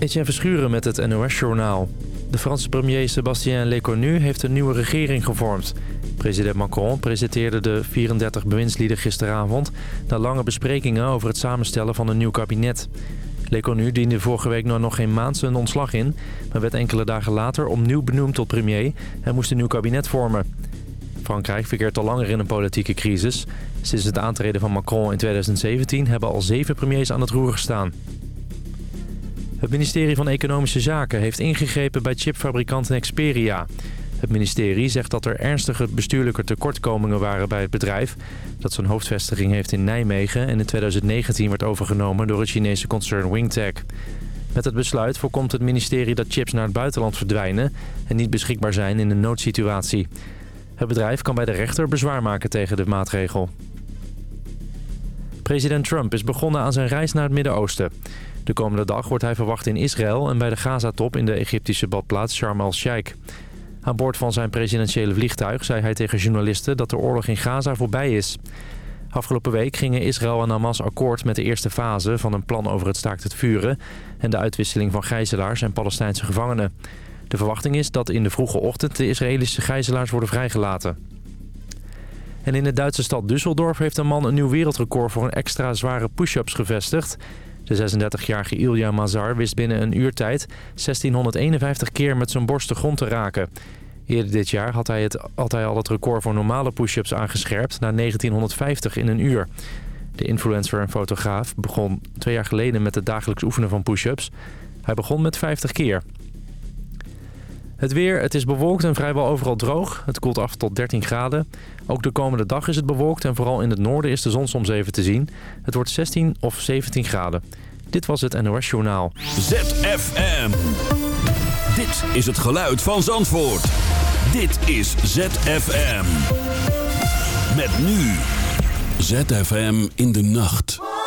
Etienne Verschuren met het NOS-journaal. De Franse premier Sébastien Lecornu heeft een nieuwe regering gevormd. President Macron presenteerde de 34 bewindslieden gisteravond... na lange besprekingen over het samenstellen van een nieuw kabinet. Lecornu diende vorige week nog geen maand zijn ontslag in... maar werd enkele dagen later opnieuw benoemd tot premier... en moest een nieuw kabinet vormen. Frankrijk verkeert al langer in een politieke crisis. Sinds het aantreden van Macron in 2017 hebben al zeven premiers aan het roer gestaan. Het ministerie van Economische Zaken heeft ingegrepen bij chipfabrikant Nexperia. Het ministerie zegt dat er ernstige bestuurlijke tekortkomingen waren bij het bedrijf... dat zijn hoofdvestiging heeft in Nijmegen en in 2019 werd overgenomen door het Chinese concern Wingtech. Met het besluit voorkomt het ministerie dat chips naar het buitenland verdwijnen... en niet beschikbaar zijn in een noodsituatie. Het bedrijf kan bij de rechter bezwaar maken tegen de maatregel. President Trump is begonnen aan zijn reis naar het Midden-Oosten. De komende dag wordt hij verwacht in Israël en bij de Gazatop in de Egyptische badplaats Sharm el-Sheikh. Aan boord van zijn presidentiële vliegtuig zei hij tegen journalisten dat de oorlog in Gaza voorbij is. Afgelopen week gingen Israël en Hamas akkoord met de eerste fase van een plan over het staakt het vuren... en de uitwisseling van gijzelaars en Palestijnse gevangenen. De verwachting is dat in de vroege ochtend de Israëlische gijzelaars worden vrijgelaten. En in de Duitse stad Düsseldorf heeft een man een nieuw wereldrecord voor een extra zware push-ups gevestigd. De 36-jarige Ilja Mazar wist binnen een uurtijd 1651 keer met zijn borst de grond te raken. Eerder dit jaar had hij, het, had hij al het record voor normale push-ups aangescherpt naar 1950 in een uur. De influencer en fotograaf begon twee jaar geleden met het dagelijks oefenen van push-ups. Hij begon met 50 keer. Het weer, het is bewolkt en vrijwel overal droog. Het koelt af tot 13 graden. Ook de komende dag is het bewolkt en vooral in het noorden is de zon soms even te zien. Het wordt 16 of 17 graden. Dit was het NOS Journaal. ZFM. Dit is het geluid van Zandvoort. Dit is ZFM. Met nu. ZFM in de nacht.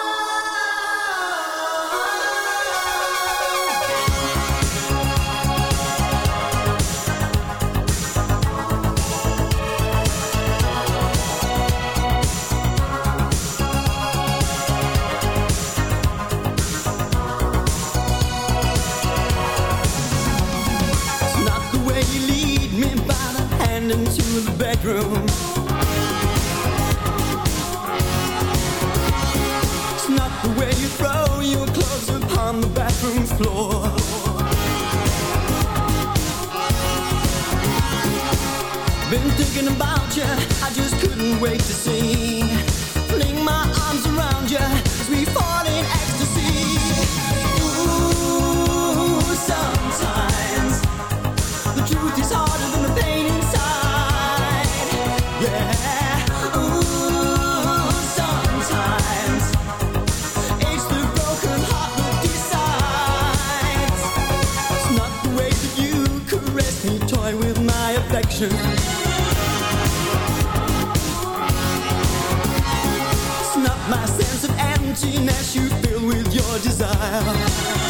Wait to see. My arms around you as we fall in ecstasy. Ooh, sometimes the truth is harder than the pain inside. Yeah. Ooh, sometimes it's the broken heart that decides. It's not the way that you caress me, toy with my affection. Desire.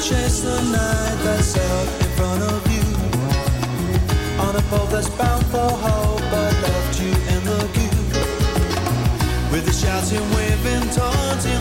chase the night that's out in front of you. On a boat that's bound for hope, I left you in the queue. With the shouting, waving, taunting.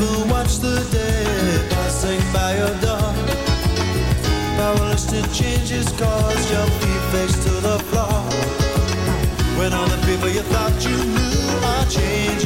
never watch the day passing by your door. Powerless to change his cause, your feet face to the floor. When all the people you thought you knew are changing.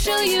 show you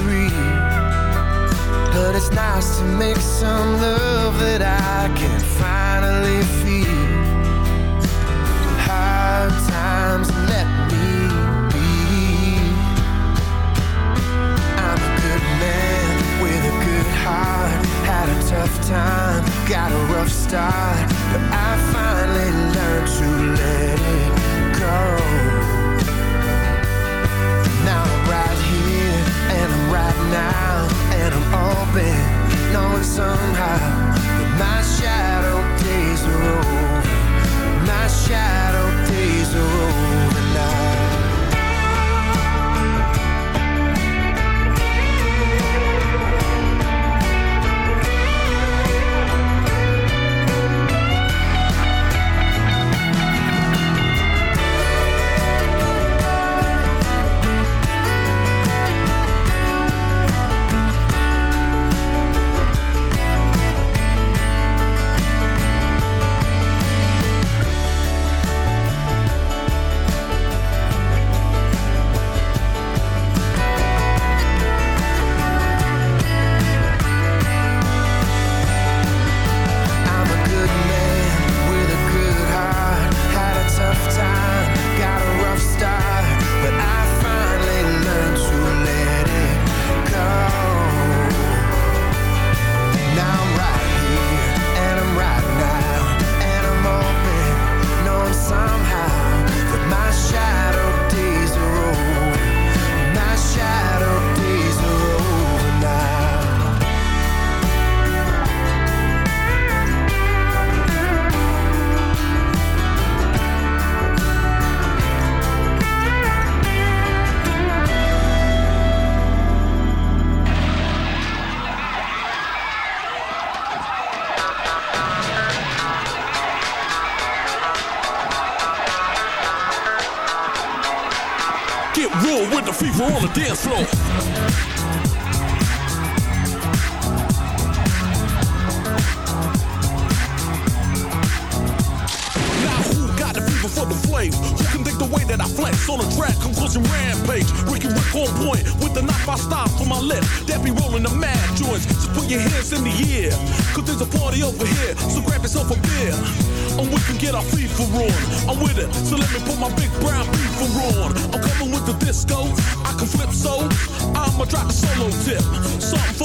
But it's nice to make some love that I can finally feel. Hard times let me be. I'm a good man with a good heart. Had a tough time, got a rough start, but I finally learned to let it go. Now I'm right here and I'm right now and I'm open, knowing somehow that my shadow days are over. My shadow days are over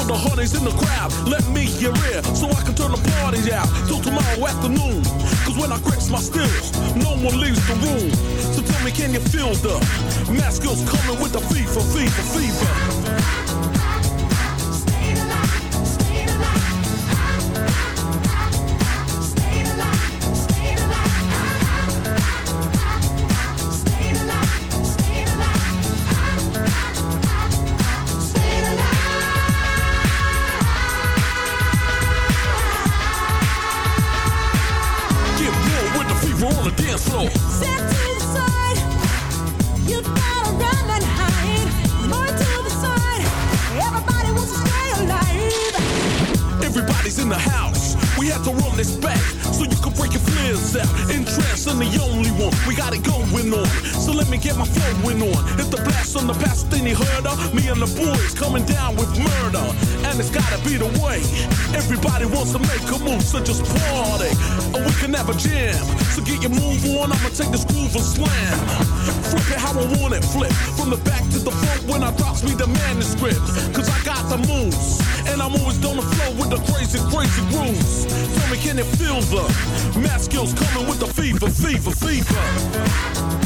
the honeys in the crowd. Let me hear it. So I can turn the party out till tomorrow afternoon. Cause when I grips my stills, no one leaves the room. So tell me, can you feel the mask skills coming with the fever, fever, fever? and get my flow went on. Hit the blast on the past then he heard of me and the boys coming down with murder. And it's gotta be the way. Everybody wants to make a move, so just party. And we can have a jam. So get your move on, I'ma take this groove and slam. Flip it how I want it, flip. From the back to the front when I drops me the manuscript. Cause I got the moves. And I'm always gonna flow with the crazy, crazy grooves. Tell me, can it feel the math skills coming with the fever, fever, fever?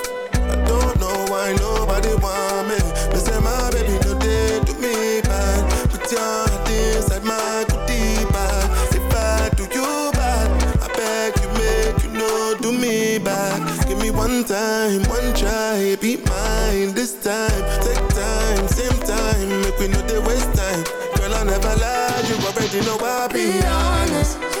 time, one try, be mine this time. Take time, same time, make we know the waste time. Girl, I never lied, you already know I be honest.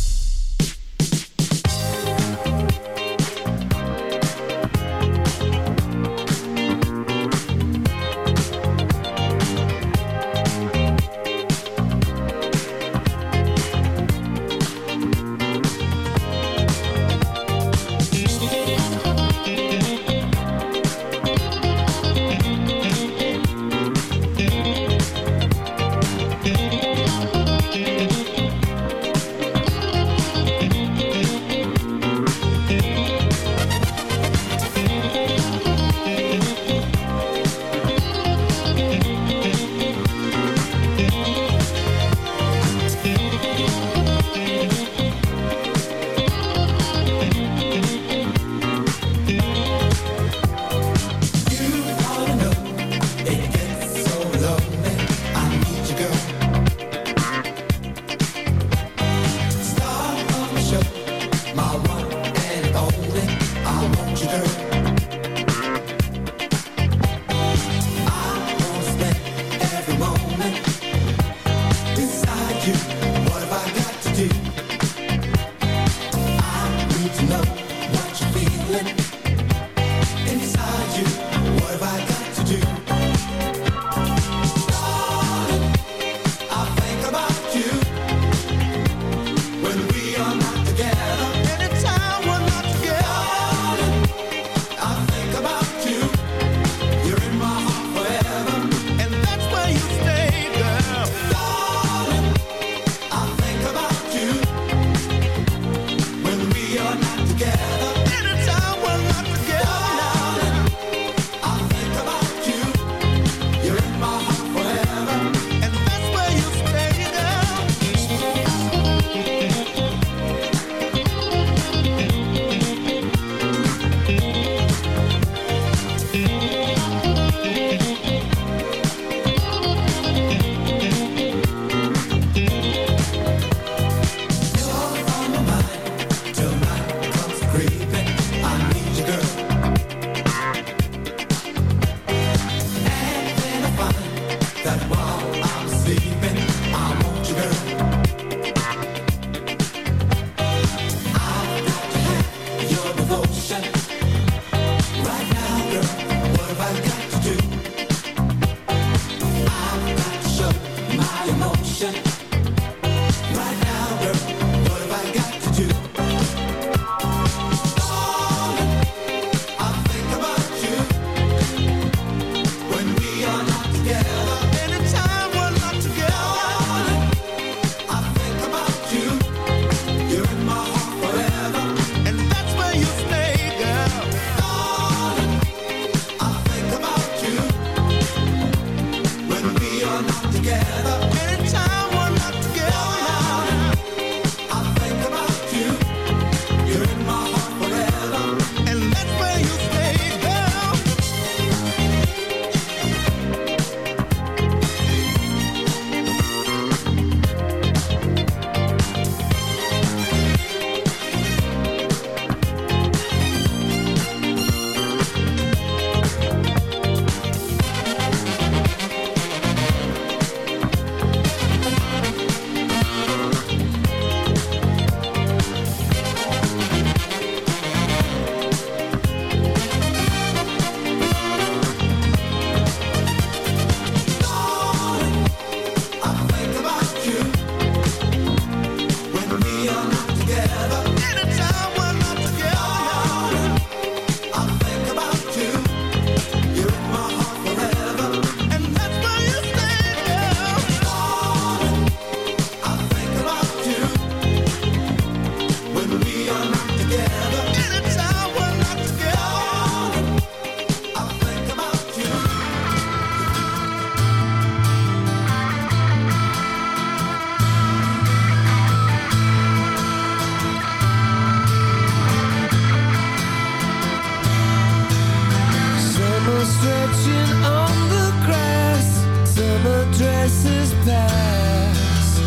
Dresses pass.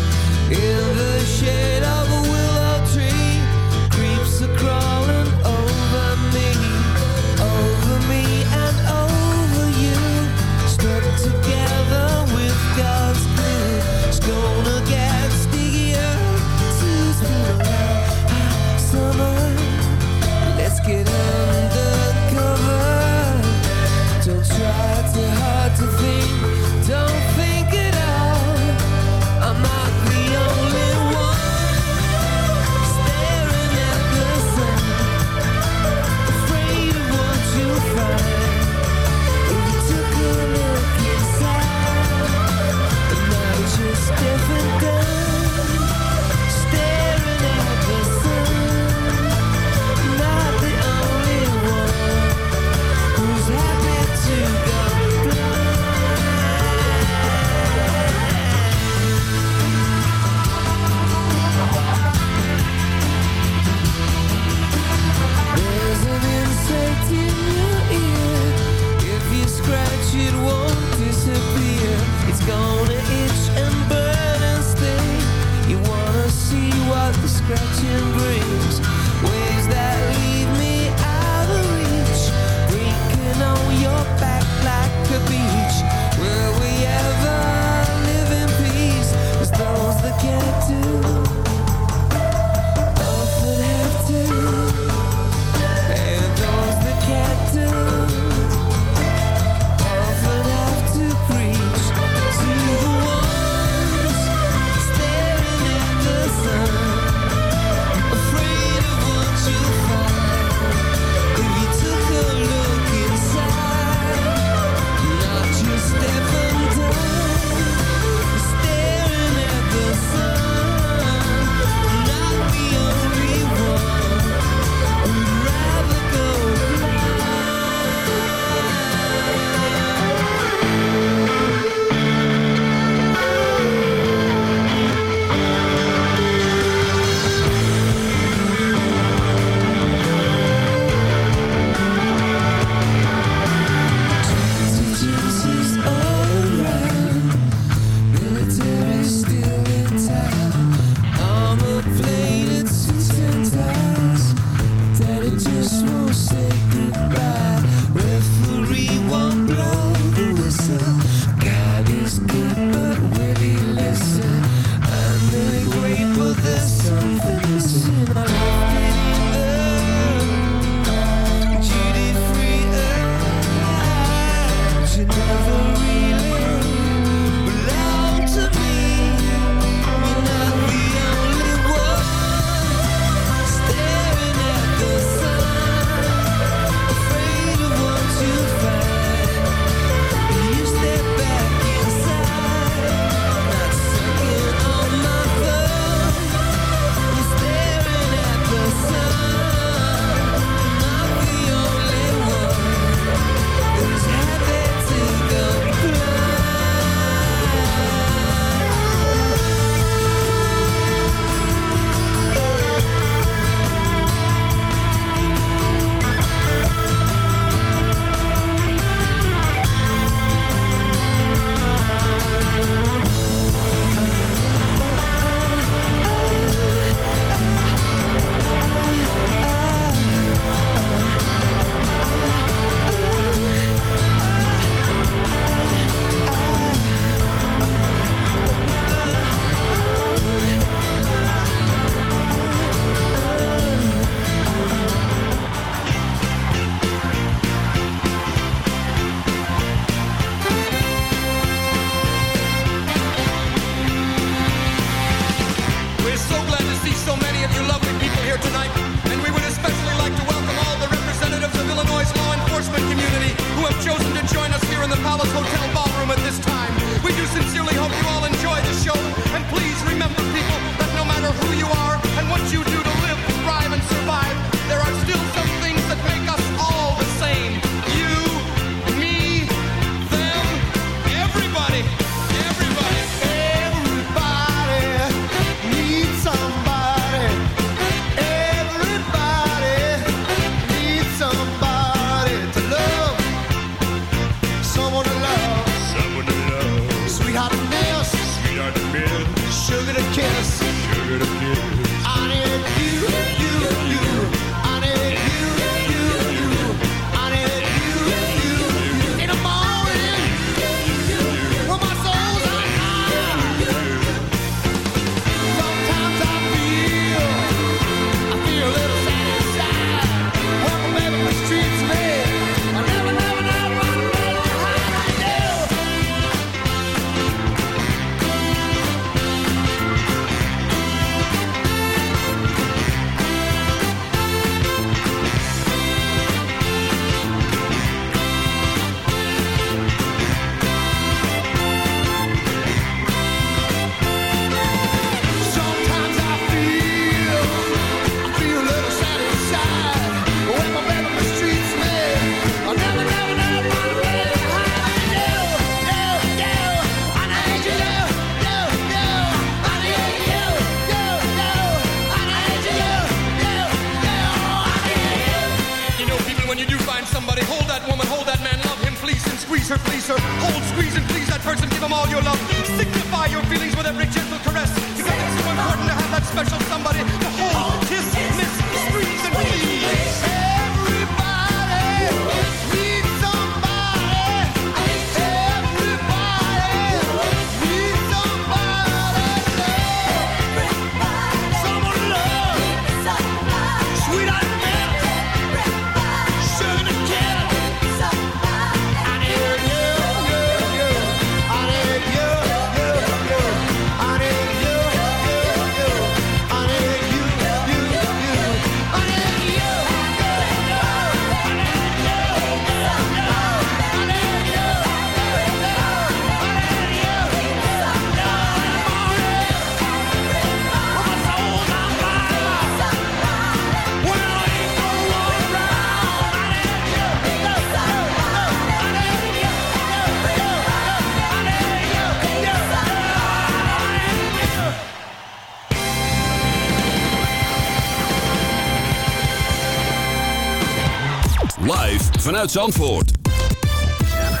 Zandvoort.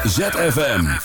ZFM.